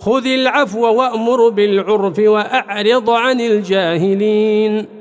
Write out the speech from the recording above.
خذ العفو وأمر بالعرف وأعرض عن الجاهلين.